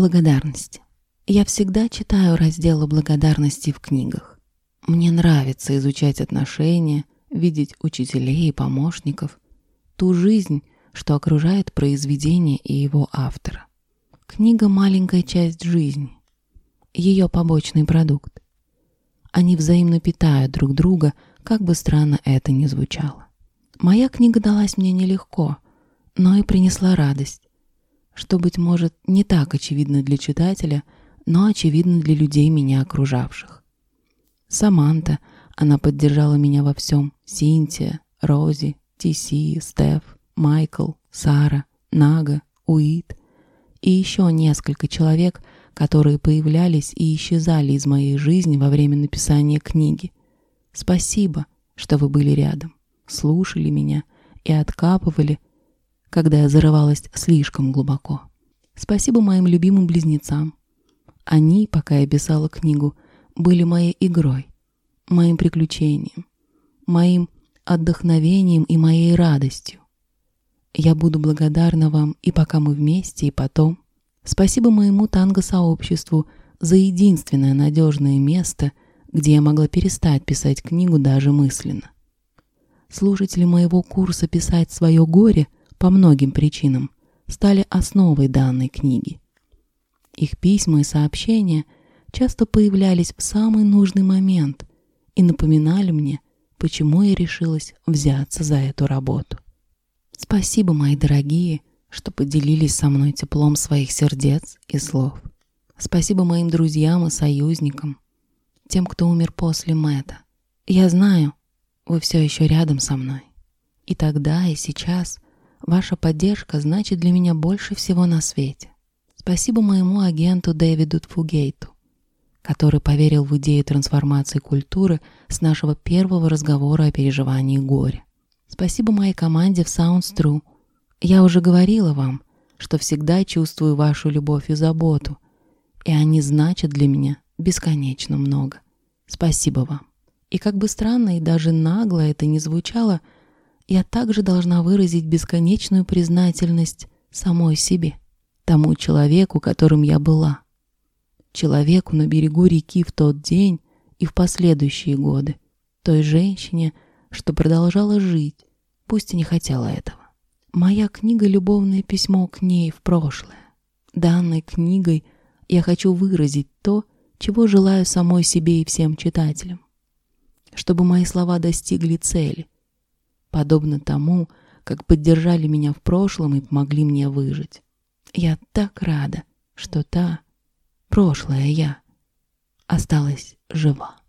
Благодарность. Я всегда читаю разделы благодарности в книгах. Мне нравится изучать отношения, видеть учителей и помощников, ту жизнь, что окружает произведение и его автора. Книга – маленькая часть жизни, ее побочный продукт. Они взаимно питают друг друга, как бы странно это ни звучало. Моя книга далась мне нелегко, но и принесла радость, что, быть может, не так очевидно для читателя, но очевидно для людей, меня окружавших. Саманта, она поддержала меня во всем, Синтия, Рози, Тиси, Стеф, Майкл, Сара, Нага, Уит и еще несколько человек, которые появлялись и исчезали из моей жизни во время написания книги. Спасибо, что вы были рядом, слушали меня и откапывали, когда я зарывалась слишком глубоко. Спасибо моим любимым близнецам. Они, пока я писала книгу, были моей игрой, моим приключением, моим отдохновением и моей радостью. Я буду благодарна вам и пока мы вместе, и потом. Спасибо моему танго-сообществу за единственное надежное место, где я могла перестать писать книгу даже мысленно. Слушатели моего курса «Писать свое горе» по многим причинам стали основой данной книги. Их письма и сообщения часто появлялись в самый нужный момент и напоминали мне, почему я решилась взяться за эту работу. Спасибо, мои дорогие, что поделились со мной теплом своих сердец и слов. Спасибо моим друзьям и союзникам, тем, кто умер после Мэтта. Я знаю, вы все еще рядом со мной. И тогда, и сейчас ваша поддержка значит для меня больше всего на свете. Спасибо моему агенту Дэвиду Тфугейту, который поверил в идею трансформации культуры с нашего первого разговора о переживании горя. Спасибо моей команде в Sounds True. Я уже говорила вам, что всегда чувствую вашу любовь и заботу, и они значат для меня бесконечно много. Спасибо вам. И как бы странно и даже нагло это ни звучало, я также должна выразить бесконечную признательность самой себе, тому человеку, которым я была, человеку на берегу реки в тот день и в последующие годы, той женщине, что продолжала жить, пусть и не хотела этого. Моя книга — любовное письмо к ней в прошлое. Данной книгой я хочу выразить то, чего желаю самой себе и всем читателям. Чтобы мои слова достигли цели, подобно тому, как поддержали меня в прошлом и помогли мне выжить. Я так рада, что та, прошлая я, осталась жива.